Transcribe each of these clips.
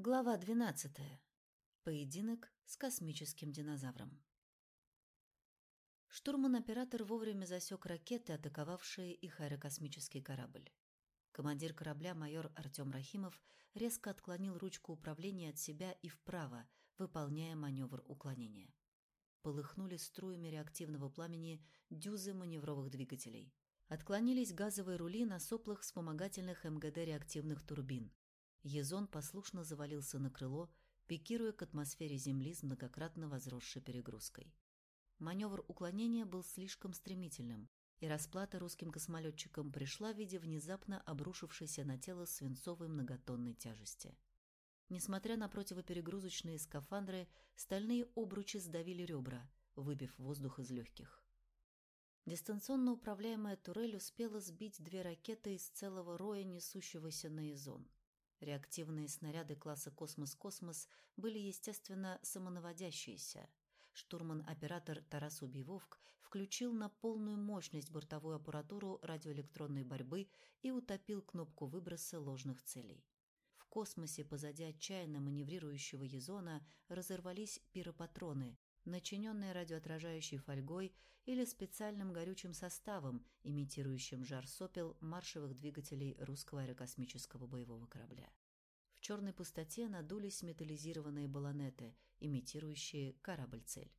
Глава 12. Поединок с космическим динозавром. Штурман-оператор вовремя засек ракеты, атаковавшие их аэрокосмический корабль. Командир корабля майор Артем Рахимов резко отклонил ручку управления от себя и вправо, выполняя маневр уклонения. Полыхнули струями реактивного пламени дюзы маневровых двигателей. Отклонились газовые рули на соплах вспомогательных МГД реактивных турбин, Езон послушно завалился на крыло, пикируя к атмосфере Земли с многократно возросшей перегрузкой. Маневр уклонения был слишком стремительным, и расплата русским космолетчикам пришла в виде внезапно обрушившейся на тело свинцовой многотонной тяжести. Несмотря на противоперегрузочные скафандры, стальные обручи сдавили ребра, выбив воздух из легких. Дистанционно управляемая турель успела сбить две ракеты из целого роя, несущегося на Изон. Реактивные снаряды класса «Космос-Космос» были, естественно, самонаводящиеся. Штурман-оператор Тарас Убийвовк включил на полную мощность бортовую аппаратуру радиоэлектронной борьбы и утопил кнопку выброса ложных целей. В космосе позади отчаянно маневрирующего Езона разорвались пиропатроны, начиненные радиоотражающей фольгой или специальным горючим составом, имитирующим жар сопел маршевых двигателей русского аэрокосмического боевого корабля. В черной пустоте надулись металлизированные баллонеты, имитирующие корабль-цель.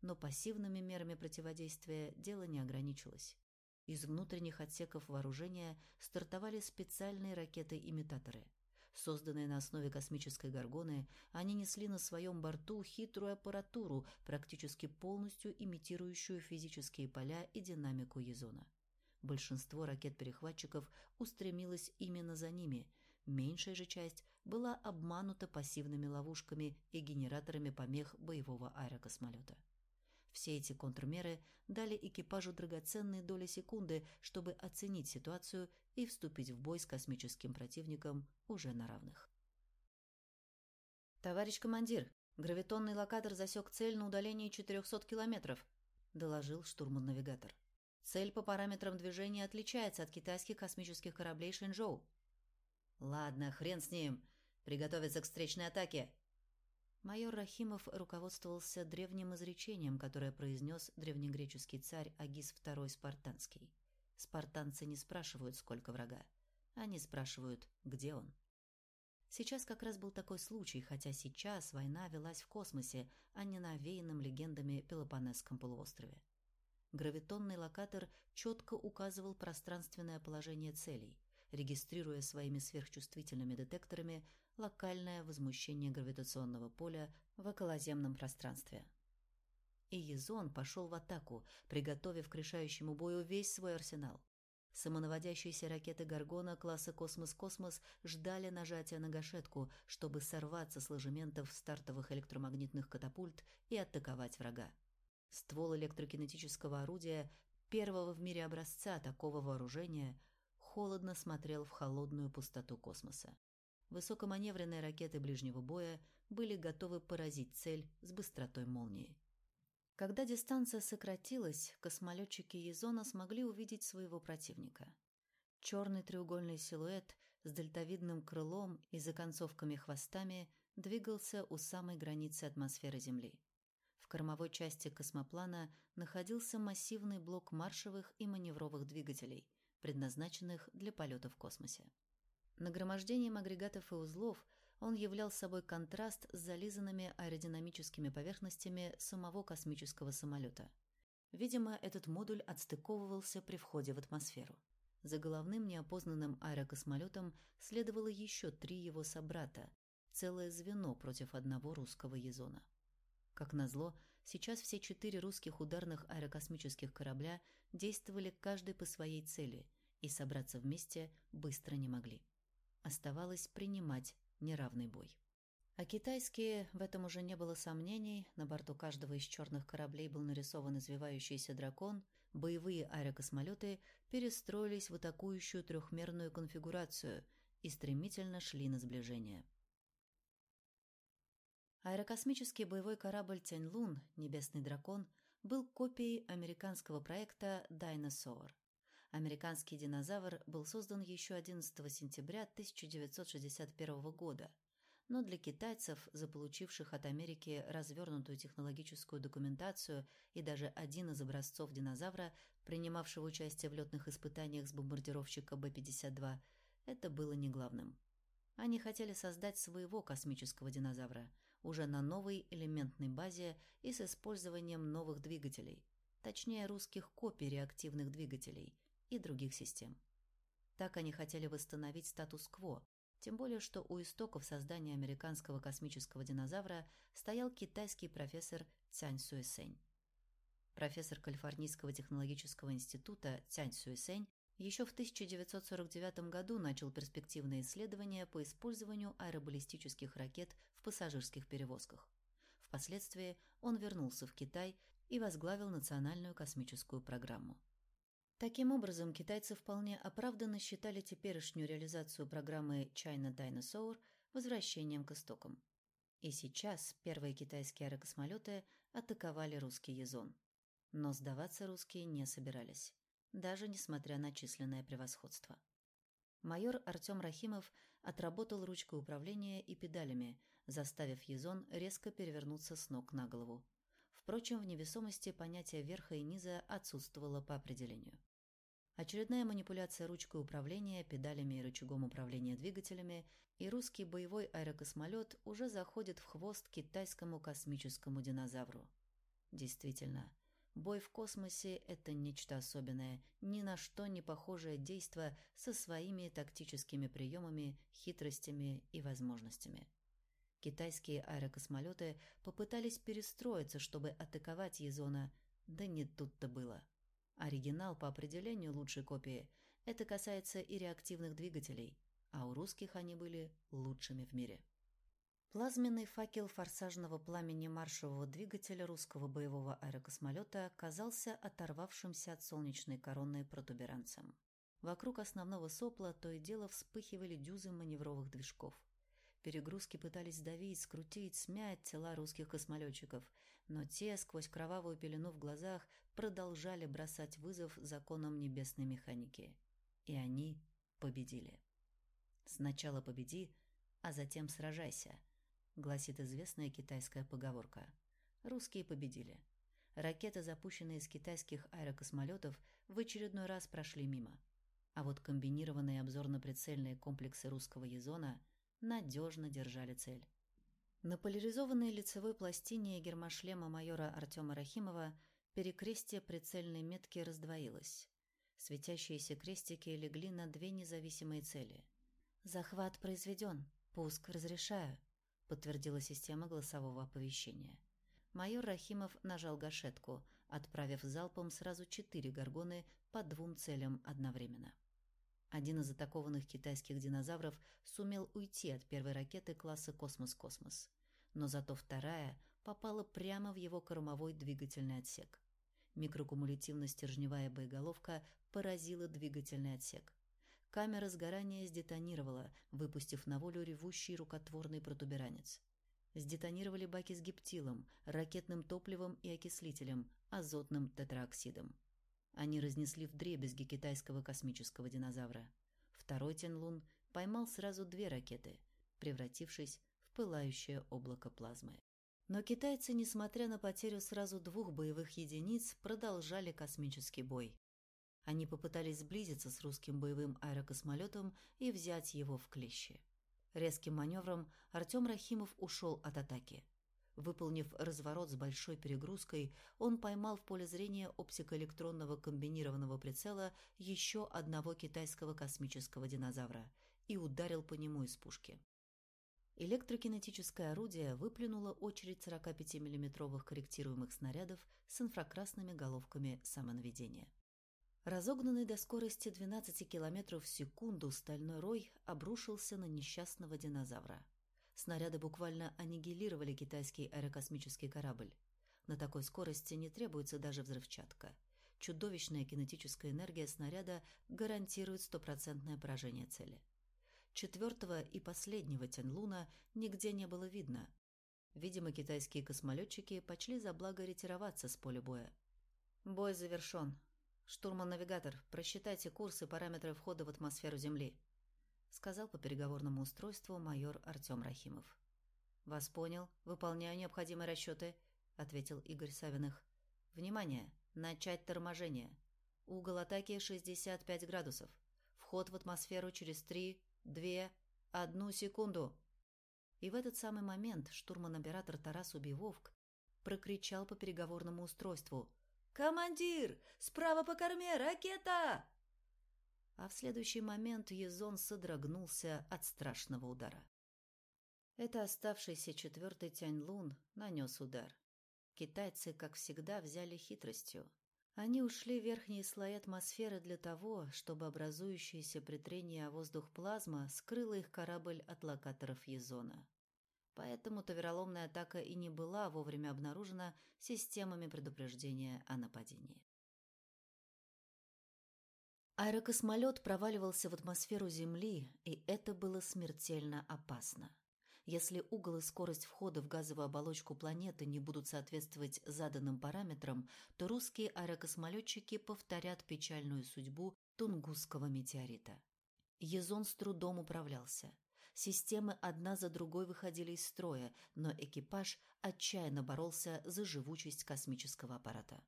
Но пассивными мерами противодействия дело не ограничилось. Из внутренних отсеков вооружения стартовали специальные ракеты-имитаторы – Созданные на основе космической горгоны, они несли на своем борту хитрую аппаратуру, практически полностью имитирующую физические поля и динамику Езона. Большинство ракет-перехватчиков устремилось именно за ними, меньшая же часть была обманута пассивными ловушками и генераторами помех боевого аэрокосмолета. Все эти контрмеры дали экипажу драгоценные доли секунды, чтобы оценить ситуацию и вступить в бой с космическим противником уже на равных. «Товарищ командир, гравитонный локатор засек цель на удалении 400 километров», – доложил штурман-навигатор. «Цель по параметрам движения отличается от китайских космических кораблей Шэньчжоу». «Ладно, хрен с ним. Приготовиться к встречной атаке», Майор Рахимов руководствовался древним изречением, которое произнес древнегреческий царь Агис II Спартанский. Спартанцы не спрашивают, сколько врага. Они спрашивают, где он. Сейчас как раз был такой случай, хотя сейчас война велась в космосе, а не на овеянном легендами Пелопонесском полуострове. Гравитонный локатор четко указывал пространственное положение целей, регистрируя своими сверхчувствительными детекторами локальное возмущение гравитационного поля в околоземном пространстве. И Езон пошел в атаку, приготовив к решающему бою весь свой арсенал. Самонаводящиеся ракеты «Горгона» класса «Космос-Космос» ждали нажатия на гашетку, чтобы сорваться с ложементов стартовых электромагнитных катапульт и атаковать врага. Ствол электрокинетического орудия, первого в мире образца такого вооружения, холодно смотрел в холодную пустоту космоса высокоманевренные ракеты ближнего боя были готовы поразить цель с быстротой молнии. Когда дистанция сократилась, космолетчики Езона смогли увидеть своего противника. Черный треугольный силуэт с дельтовидным крылом и законцовками хвостами двигался у самой границы атмосферы Земли. В кормовой части космоплана находился массивный блок маршевых и маневровых двигателей, предназначенных для полета в космосе. Нагромождением агрегатов и узлов он являл собой контраст с зализанными аэродинамическими поверхностями самого космического самолета. Видимо, этот модуль отстыковывался при входе в атмосферу. За головным неопознанным аэрокосмолетом следовало еще три его собрата, целое звено против одного русского езона. Как назло, сейчас все четыре русских ударных аэрокосмических корабля действовали каждый по своей цели и собраться вместе быстро не могли. Оставалось принимать неравный бой. А китайские, в этом уже не было сомнений, на борту каждого из черных кораблей был нарисован извивающийся дракон, боевые аэрокосмолеты перестроились в атакующую трехмерную конфигурацию и стремительно шли на сближение. Аэрокосмический боевой корабль Тяньлун «Небесный дракон» был копией американского проекта «Dinosaur». Американский динозавр был создан еще 11 сентября 1961 года, но для китайцев, заполучивших от Америки развернутую технологическую документацию и даже один из образцов динозавра, принимавшего участие в летных испытаниях с бомбардировщика Б-52, это было не главным. Они хотели создать своего космического динозавра, уже на новой элементной базе и с использованием новых двигателей, точнее русских копий реактивных двигателей и других систем. Так они хотели восстановить статус-кво, тем более что у истоков создания американского космического динозавра стоял китайский профессор Цянь Суэсэнь. Профессор Калифорнийского технологического института Цянь Суэсэнь еще в 1949 году начал перспективные исследования по использованию аэробаллистических ракет в пассажирских перевозках. Впоследствии он вернулся в Китай и возглавил национальную космическую программу. Таким образом, китайцы вполне оправданно считали теперешнюю реализацию программы China Dinosaur возвращением к истокам. И сейчас первые китайские аэрокосмолеты атаковали русский Язон. Но сдаваться русские не собирались, даже несмотря на численное превосходство. Майор Артем Рахимов отработал ручкой управления и педалями, заставив Язон резко перевернуться с ног на голову. Впрочем, в невесомости понятие верха и низа отсутствовало по определению. Очередная манипуляция ручкой управления, педалями и рычагом управления двигателями, и русский боевой аэрокосмолет уже заходит в хвост китайскому космическому динозавру. Действительно, бой в космосе – это нечто особенное, ни на что не похожее действо со своими тактическими приемами, хитростями и возможностями. Китайские аэрокосмолеты попытались перестроиться, чтобы атаковать Езона, да не тут-то было. Оригинал по определению лучшей копии. Это касается и реактивных двигателей, а у русских они были лучшими в мире. Плазменный факел форсажного пламени маршевого двигателя русского боевого аэрокосмолета казался оторвавшимся от солнечной короны протуберанцем. Вокруг основного сопла то и дело вспыхивали дюзы маневровых движков. Перегрузки пытались сдавить, скрутить, смять тела русских космолетчиков, но те, сквозь кровавую пелену в глазах, продолжали бросать вызов законам небесной механики. И они победили. «Сначала победи, а затем сражайся», — гласит известная китайская поговорка. Русские победили. Ракеты, запущенные из китайских аэрокосмолетов, в очередной раз прошли мимо. А вот комбинированные обзорно-прицельные комплексы русского Езона — надежно держали цель. На поляризованной лицевой пластине гермошлема майора Артема Рахимова перекрестие прицельной метки раздвоилось. Светящиеся крестики легли на две независимые цели. «Захват произведен. Пуск разрешаю», — подтвердила система голосового оповещения. Майор Рахимов нажал гашетку, отправив залпом сразу четыре горгоны по двум целям одновременно. Один из атакованных китайских динозавров сумел уйти от первой ракеты класса «Космос-Космос». Но зато вторая попала прямо в его кормовой двигательный отсек. Микрокумулятивно-стержневая боеголовка поразила двигательный отсек. Камера сгорания сдетонировала, выпустив на волю ревущий рукотворный протуберанец. Сдетонировали баки с гептилом, ракетным топливом и окислителем, азотным тетраоксидом. Они разнесли вдребезги китайского космического динозавра. Второй Тянлун поймал сразу две ракеты, превратившись в пылающее облако плазмы. Но китайцы, несмотря на потерю сразу двух боевых единиц, продолжали космический бой. Они попытались сблизиться с русским боевым аэрокосмолетом и взять его в клещи. Резким маневром Артем Рахимов ушел от атаки. Выполнив разворот с большой перегрузкой, он поймал в поле зрения оптико-электронного комбинированного прицела еще одного китайского космического динозавра и ударил по нему из пушки. Электрокинетическое орудие выплюнуло очередь 45 миллиметровых корректируемых снарядов с инфракрасными головками самонаведения. Разогнанный до скорости 12 км в секунду стальной рой обрушился на несчастного динозавра. Снаряды буквально аннигилировали китайский аэрокосмический корабль. На такой скорости не требуется даже взрывчатка. Чудовищная кинетическая энергия снаряда гарантирует стопроцентное поражение цели. Четвертого и последнего Тяньлуна нигде не было видно. Видимо, китайские космолетчики почли за благо ретироваться с поля боя. Бой завершен. Штурман-навигатор, просчитайте курс и параметры входа в атмосферу Земли. Сказал по переговорному устройству майор Артем Рахимов. «Вас понял. Выполняю необходимые расчеты», — ответил Игорь Савиных. «Внимание! Начать торможение. Угол атаки 65 градусов. Вход в атмосферу через 3, 2, 1 секунду». И в этот самый момент штурман-оператор Тарас Убивовк прокричал по переговорному устройству. «Командир! Справа по корме! Ракета!» А в следующий момент Езон содрогнулся от страшного удара. Это оставшийся четвертый Тяньлун нанес удар. Китайцы, как всегда, взяли хитростью. Они ушли в верхние слои атмосферы для того, чтобы образующаяся при трении о воздух плазма скрыла их корабль от локаторов Езона. Поэтому-то вероломная атака и не была вовремя обнаружена системами предупреждения о нападении. Аэрокосмолет проваливался в атмосферу Земли, и это было смертельно опасно. Если угол и скорость входа в газовую оболочку планеты не будут соответствовать заданным параметрам, то русские аэрокосмолетчики повторят печальную судьбу Тунгусского метеорита. Езон с трудом управлялся. Системы одна за другой выходили из строя, но экипаж отчаянно боролся за живучесть космического аппарата.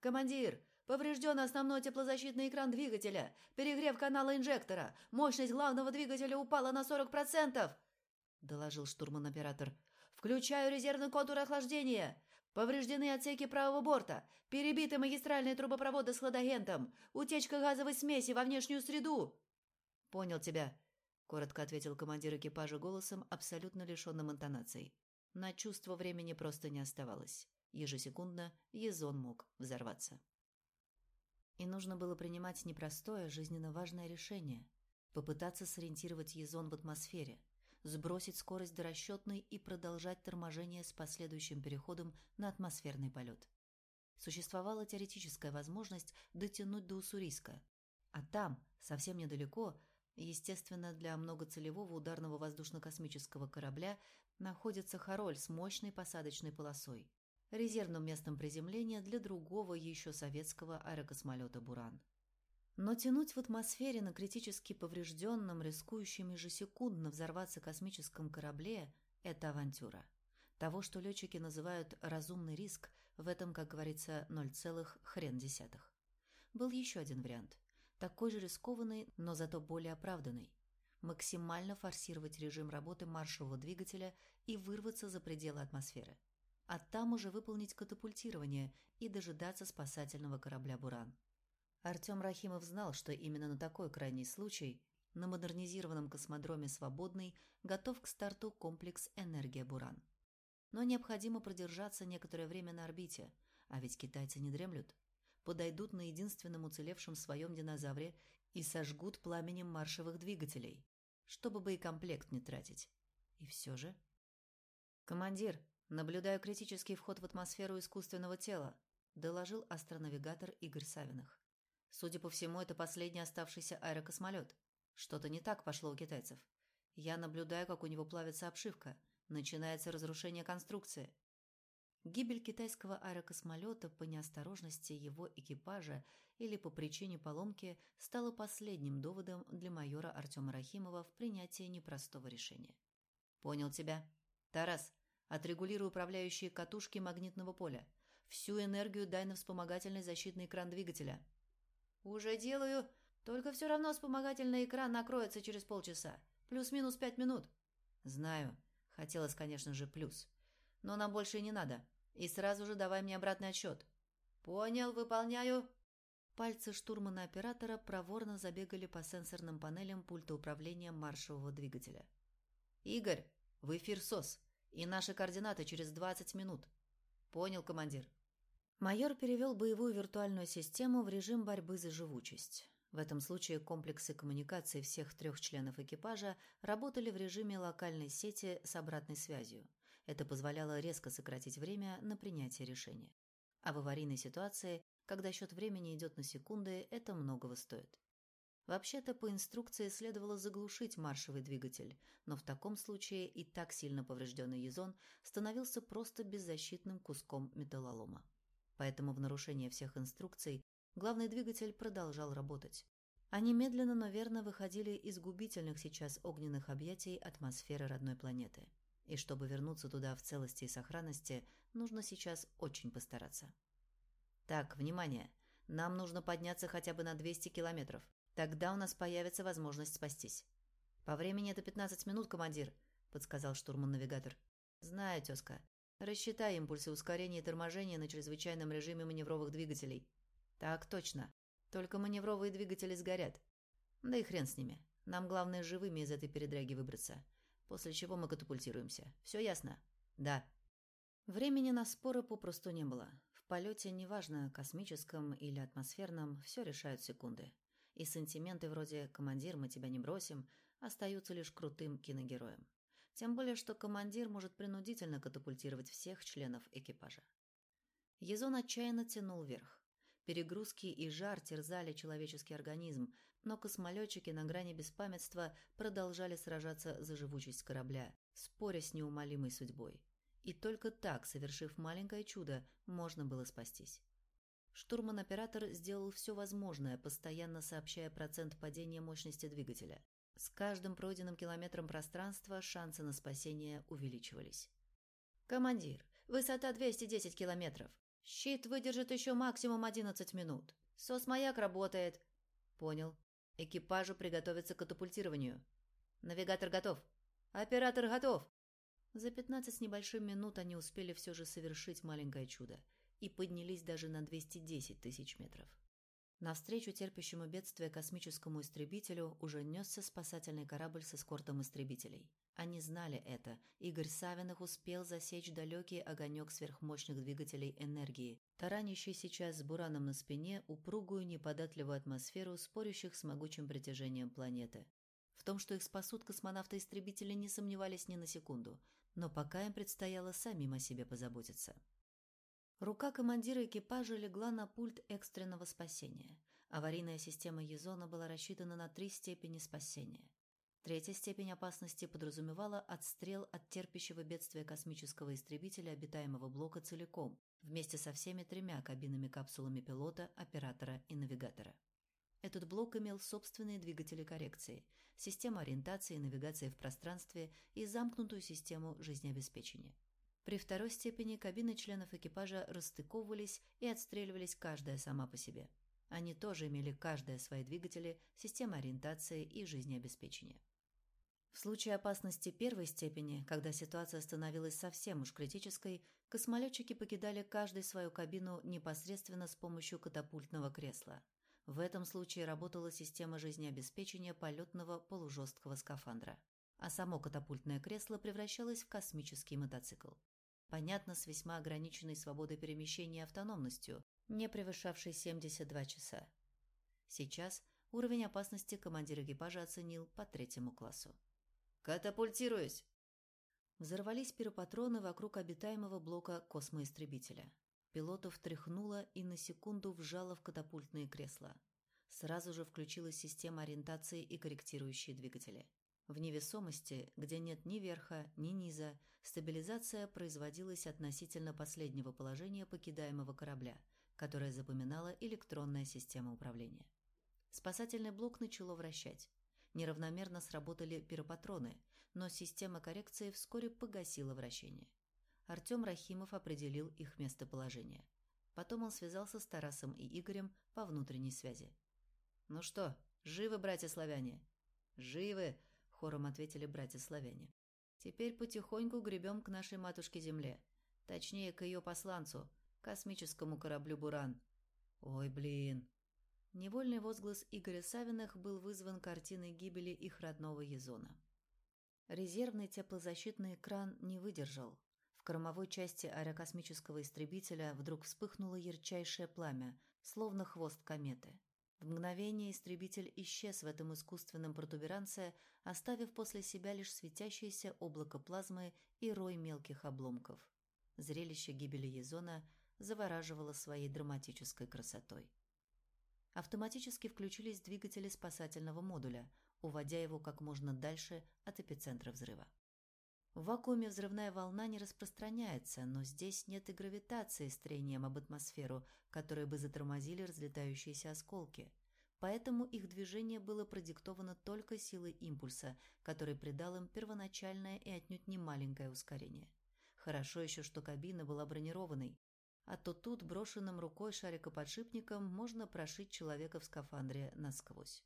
«Командир, поврежден основной теплозащитный экран двигателя, перегрев канала инжектора, мощность главного двигателя упала на 40%!» – доложил штурман-оператор. «Включаю резервный контур охлаждения. Повреждены отсеки правого борта, перебиты магистральные трубопроводы с хладагентом, утечка газовой смеси во внешнюю среду». «Понял тебя», – коротко ответил командир экипажа голосом, абсолютно лишенным интонаций. На чувство времени просто не оставалось. Ежесекундно Езон мог взорваться. И нужно было принимать непростое, жизненно важное решение – попытаться сориентировать Езон в атмосфере – сбросить скорость до расчетной и продолжать торможение с последующим переходом на атмосферный полет. Существовала теоретическая возможность дотянуть до Уссурийска, а там, совсем недалеко, естественно, для многоцелевого ударного воздушно-космического корабля находится Хароль с мощной посадочной полосой, резервным местом приземления для другого еще советского аэрокосмолета «Буран». Но тянуть в атмосфере на критически поврежденном, рискующем ежесекундно взорваться космическом корабле – это авантюра. Того, что летчики называют «разумный риск», в этом, как говорится, ноль целых хрен десятых. Был еще один вариант. Такой же рискованный, но зато более оправданный. Максимально форсировать режим работы маршевого двигателя и вырваться за пределы атмосферы. А там уже выполнить катапультирование и дожидаться спасательного корабля «Буран». Артем Рахимов знал, что именно на такой крайний случай на модернизированном космодроме «Свободный» готов к старту комплекс «Энергия Буран». Но необходимо продержаться некоторое время на орбите, а ведь китайцы не дремлют. Подойдут на единственном уцелевшем своем динозавре и сожгут пламенем маршевых двигателей, чтобы боекомплект не тратить. И все же... «Командир, наблюдаю критический вход в атмосферу искусственного тела», доложил астронавигатор Игорь Савиных. Судя по всему, это последний оставшийся аэрокосмолет. Что-то не так пошло у китайцев. Я наблюдаю, как у него плавится обшивка. Начинается разрушение конструкции. Гибель китайского аэрокосмолета по неосторожности его экипажа или по причине поломки стала последним доводом для майора Артема Рахимова в принятии непростого решения. «Понял тебя. Тарас, отрегулируй управляющие катушки магнитного поля. Всю энергию дай на вспомогательный защитный экран двигателя. «Уже делаю, только все равно вспомогательный экран накроется через полчаса. Плюс-минус пять минут». «Знаю. Хотелось, конечно же, плюс. Но нам больше не надо. И сразу же давай мне обратный отсчет». «Понял, выполняю». Пальцы штурмана-оператора проворно забегали по сенсорным панелям пульта управления маршевого двигателя. «Игорь, в эфир СОС. И наши координаты через 20 минут». «Понял, командир». Майор перевел боевую виртуальную систему в режим борьбы за живучесть. В этом случае комплексы коммуникации всех трех членов экипажа работали в режиме локальной сети с обратной связью. Это позволяло резко сократить время на принятие решения. А в аварийной ситуации, когда счет времени идет на секунды, это многого стоит. Вообще-то по инструкции следовало заглушить маршевый двигатель, но в таком случае и так сильно поврежденный езон становился просто беззащитным куском металлолома. Поэтому в нарушение всех инструкций главный двигатель продолжал работать. Они медленно, но верно выходили из губительных сейчас огненных объятий атмосферы родной планеты. И чтобы вернуться туда в целости и сохранности, нужно сейчас очень постараться. Так, внимание! Нам нужно подняться хотя бы на 200 километров. Тогда у нас появится возможность спастись. По времени это 15 минут, командир, подсказал штурман-навигатор. Знаю, тезка. Рассчитай импульсы ускорения и торможения на чрезвычайном режиме маневровых двигателей. Так точно. Только маневровые двигатели сгорят. Да и хрен с ними. Нам главное живыми из этой передряги выбраться. После чего мы катапультируемся. Все ясно? Да. Времени на споры попросту не было. В полете, неважно, космическом или атмосферном, все решают секунды. И сантименты вроде «командир, мы тебя не бросим» остаются лишь крутым киногероем. Тем более, что командир может принудительно катапультировать всех членов экипажа. Езон отчаянно тянул вверх. Перегрузки и жар терзали человеческий организм, но космолетчики на грани беспамятства продолжали сражаться за живучесть корабля, споря с неумолимой судьбой. И только так, совершив маленькое чудо, можно было спастись. Штурман-оператор сделал все возможное, постоянно сообщая процент падения мощности двигателя. С каждым пройденным километром пространства шансы на спасение увеличивались. «Командир, высота 210 километров. Щит выдержит еще максимум 11 минут. Сос-маяк работает». «Понял. Экипажу приготовиться к катапультированию. Навигатор готов. Оператор готов. За пятнадцать с небольшим минут они успели все же совершить маленькое чудо и поднялись даже на 210 тысяч метров. Навстречу терпящему бедствие космическому истребителю уже несся спасательный корабль с эскортом истребителей. Они знали это. Игорь Савиных успел засечь далекий огонек сверхмощных двигателей энергии, таранящий сейчас с бураном на спине упругую неподатливую атмосферу спорящих с могучим притяжением планеты. В том, что их спасут космонавты-истребители, не сомневались ни на секунду, но пока им предстояло самим о себе позаботиться. Рука командира экипажа легла на пульт экстренного спасения. Аварийная система Езона была рассчитана на три степени спасения. Третья степень опасности подразумевала отстрел от терпящего бедствия космического истребителя обитаемого блока целиком, вместе со всеми тремя кабинами-капсулами пилота, оператора и навигатора. Этот блок имел собственные двигатели коррекции, систему ориентации и навигации в пространстве и замкнутую систему жизнеобеспечения. При второй степени кабины членов экипажа расстыковывались и отстреливались каждая сама по себе. Они тоже имели каждая свои двигатели, системы ориентации и жизнеобеспечения. В случае опасности первой степени, когда ситуация становилась совсем уж критической, космолетчики покидали каждый свою кабину непосредственно с помощью катапультного кресла. В этом случае работала система жизнеобеспечения полетного полужесткого скафандра, а само катапультное кресло превращалось в космический мотоцикл. Понятно, с весьма ограниченной свободой перемещения и автономностью, не превышавшей 72 часа. Сейчас уровень опасности командир экипажа оценил по третьему классу. «Катапультируюсь!» Взорвались пиропатроны вокруг обитаемого блока космоистребителя. Пилотов тряхнуло и на секунду вжало в катапультные кресла. Сразу же включилась система ориентации и корректирующие двигатели. В невесомости, где нет ни верха, ни низа, стабилизация производилась относительно последнего положения покидаемого корабля, которое запоминала электронная система управления. Спасательный блок начало вращать. Неравномерно сработали пиропатроны, но система коррекции вскоре погасила вращение. Артем Рахимов определил их местоположение. Потом он связался с Тарасом и Игорем по внутренней связи. «Ну что, живы, братья-славяне?» «Живы!» Хором ответили братья-славяне. Теперь потихоньку гребем к нашей матушке-земле. Точнее, к ее посланцу, космическому кораблю «Буран». Ой, блин. Невольный возглас Игоря Савиных был вызван картиной гибели их родного Езона. Резервный теплозащитный экран не выдержал. В кормовой части аэрокосмического истребителя вдруг вспыхнуло ярчайшее пламя, словно хвост кометы. В мгновение истребитель исчез в этом искусственном протуберанце, оставив после себя лишь светящееся облако плазмы и рой мелких обломков. Зрелище гибели Езона завораживало своей драматической красотой. Автоматически включились двигатели спасательного модуля, уводя его как можно дальше от эпицентра взрыва. В вакууме взрывная волна не распространяется, но здесь нет и гравитации с трением об атмосферу, которые бы затормозили разлетающиеся осколки. поэтому их движение было продиктовано только силой импульса, который придал им первоначальное и отнюдь не маленькое ускорение. Хорошо еще, что кабина была бронированной, а то тут брошенным рукой шарикоподшипником можно прошить человека в скафандре насквозь.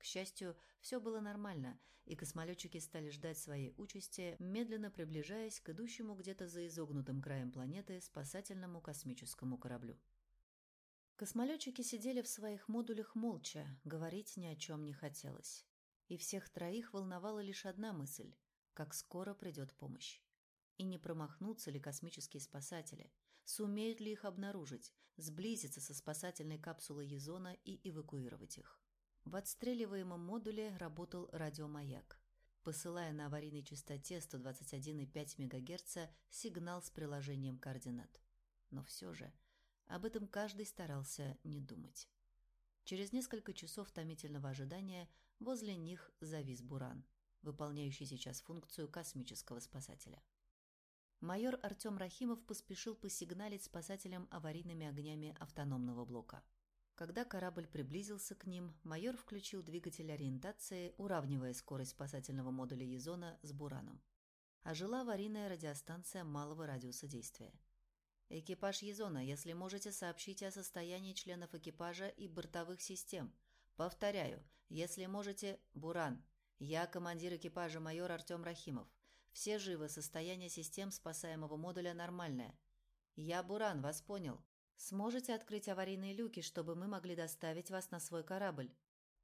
К счастью, все было нормально, и космолетчики стали ждать своей участи, медленно приближаясь к идущему где-то за изогнутым краем планеты спасательному космическому кораблю. Космолетчики сидели в своих модулях молча, говорить ни о чем не хотелось. И всех троих волновала лишь одна мысль – как скоро придет помощь. И не промахнутся ли космические спасатели, сумеют ли их обнаружить, сблизиться со спасательной капсулой Езона и эвакуировать их. В отстреливаемом модуле работал радиомаяк, посылая на аварийной частоте 121,5 МГц сигнал с приложением координат. Но все же об этом каждый старался не думать. Через несколько часов томительного ожидания возле них завис Буран, выполняющий сейчас функцию космического спасателя. Майор Артем Рахимов поспешил посигналить спасателям аварийными огнями автономного блока – когда корабль приблизился к ним, майор включил двигатель ориентации, уравнивая скорость спасательного модуля Езона с Бураном. Ожила аварийная радиостанция малого радиуса действия. «Экипаж Езона, если можете, сообщите о состоянии членов экипажа и бортовых систем. Повторяю, если можете, Буран. Я командир экипажа майор Артем Рахимов. Все живы, состояние систем спасаемого модуля нормальное. Я Буран, вас понял. Сможете открыть аварийные люки, чтобы мы могли доставить вас на свой корабль?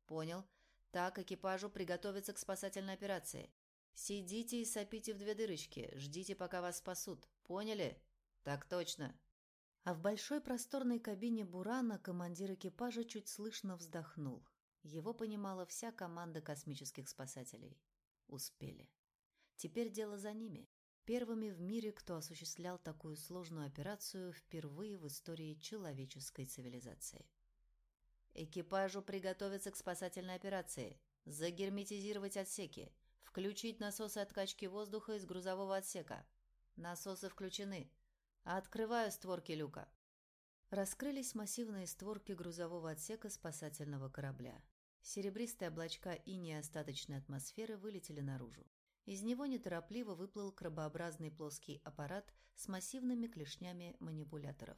Понял. Так, экипажу приготовиться к спасательной операции. Сидите и сопите в две дырочки, ждите, пока вас спасут. Поняли? Так точно. А в большой просторной кабине Бурана командир экипажа чуть слышно вздохнул. Его понимала вся команда космических спасателей. Успели. Теперь дело за ними. Первыми в мире, кто осуществлял такую сложную операцию впервые в истории человеческой цивилизации. Экипажу приготовиться к спасательной операции, загерметизировать отсеки, включить насосы откачки воздуха из грузового отсека. Насосы включены. Открываю створки люка. Раскрылись массивные створки грузового отсека спасательного корабля. Серебристые облачка иней остаточной атмосферы вылетели наружу. Из него неторопливо выплыл крабообразный плоский аппарат с массивными клешнями манипуляторов.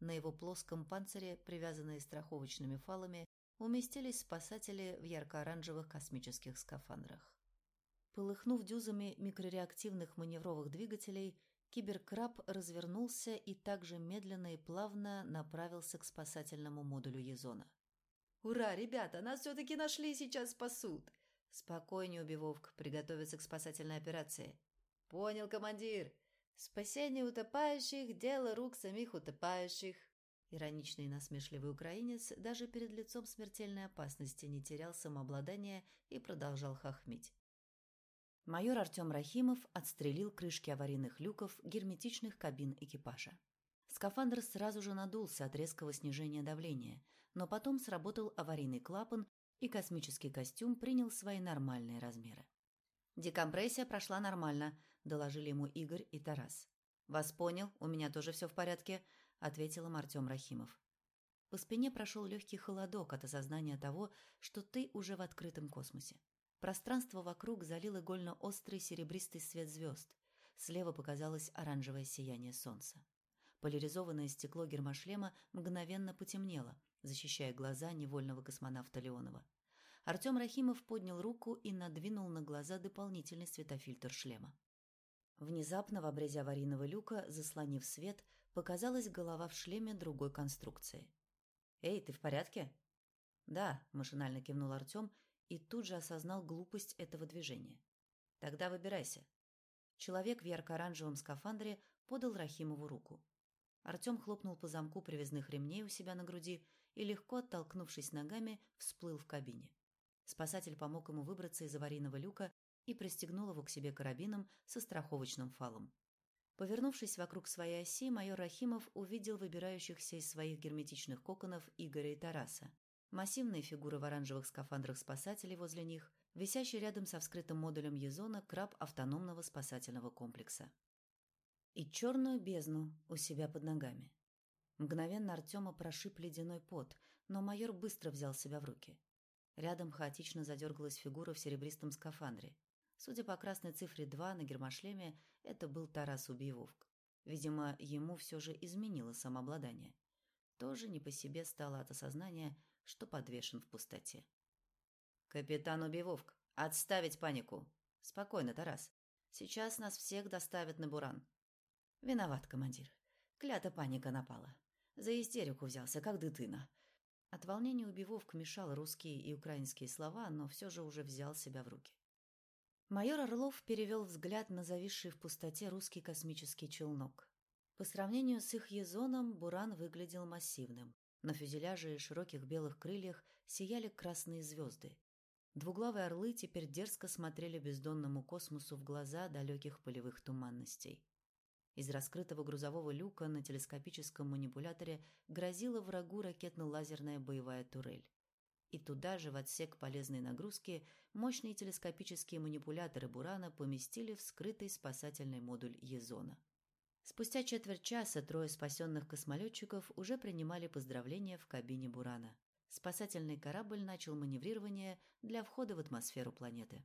На его плоском панцире, привязанные страховочными фалами, уместились спасатели в ярко-оранжевых космических скафандрах. Полыхнув дюзами микрореактивных маневровых двигателей, киберкраб развернулся и также медленно и плавно направился к спасательному модулю Езона. «Ура, ребята, нас все-таки нашли, сейчас спасут!» «Спокойнее, убивовка, приготовиться к спасательной операции». «Понял, командир. Спасение утопающих – дело рук самих утопающих». Ироничный и насмешливый украинец даже перед лицом смертельной опасности не терял самообладания и продолжал хохмить. Майор Артем Рахимов отстрелил крышки аварийных люков герметичных кабин экипажа. Скафандр сразу же надулся от резкого снижения давления, но потом сработал аварийный клапан, и космический костюм принял свои нормальные размеры. «Декомпрессия прошла нормально», – доложили ему Игорь и Тарас. «Вас понял, у меня тоже все в порядке», – ответил им Артем Рахимов. По спине прошел легкий холодок от осознания того, что ты уже в открытом космосе. Пространство вокруг залил игольно-острый серебристый свет звезд. Слева показалось оранжевое сияние солнца. Поляризованное стекло гермошлема мгновенно потемнело, защищая глаза невольного космонавта Леонова. Артем Рахимов поднял руку и надвинул на глаза дополнительный светофильтр шлема. Внезапно в обрезе аварийного люка, заслонив свет, показалась голова в шлеме другой конструкции. «Эй, ты в порядке?» «Да», – машинально кивнул Артем и тут же осознал глупость этого движения. «Тогда выбирайся». Человек в ярко-оранжевом скафандре подал Рахимову руку. Артем хлопнул по замку привязных ремней у себя на груди и, легко оттолкнувшись ногами, всплыл в кабине. Спасатель помог ему выбраться из аварийного люка и пристегнул его к себе карабином со страховочным фалом. Повернувшись вокруг своей оси, майор Рахимов увидел выбирающихся из своих герметичных коконов Игоря и Тараса. Массивные фигуры в оранжевых скафандрах спасателей возле них, висящий рядом со вскрытым модулем Езона краб автономного спасательного комплекса. И черную бездну у себя под ногами. Мгновенно Артема прошиб ледяной пот, Но майор быстро взял себя в руки. Рядом хаотично задергалась фигура в серебристом скафандре. Судя по красной цифре 2 на гермошлеме, это был Тарас Убивовк. Видимо, ему все же изменило самообладание. Тоже не по себе стало от осознания, что подвешен в пустоте. «Капитан Убивовк, отставить панику!» «Спокойно, Тарас. Сейчас нас всех доставят на Буран». «Виноват, командир. Клята паника напала. За истерику взялся, как дытына». От волнения Убивовк мешал русские и украинские слова, но все же уже взял себя в руки. Майор Орлов перевел взгляд на зависший в пустоте русский космический челнок. По сравнению с их езоном, Буран выглядел массивным. На фюзеляже и широких белых крыльях сияли красные звезды. Двуглавые орлы теперь дерзко смотрели бездонному космосу в глаза далеких полевых туманностей. Из раскрытого грузового люка на телескопическом манипуляторе грозила врагу ракетно-лазерная боевая турель. И туда же, в отсек полезной нагрузки, мощные телескопические манипуляторы «Бурана» поместили в скрытый спасательный модуль «Езона». Спустя четверть часа трое спасенных космолетчиков уже принимали поздравления в кабине «Бурана». Спасательный корабль начал маневрирование для входа в атмосферу планеты.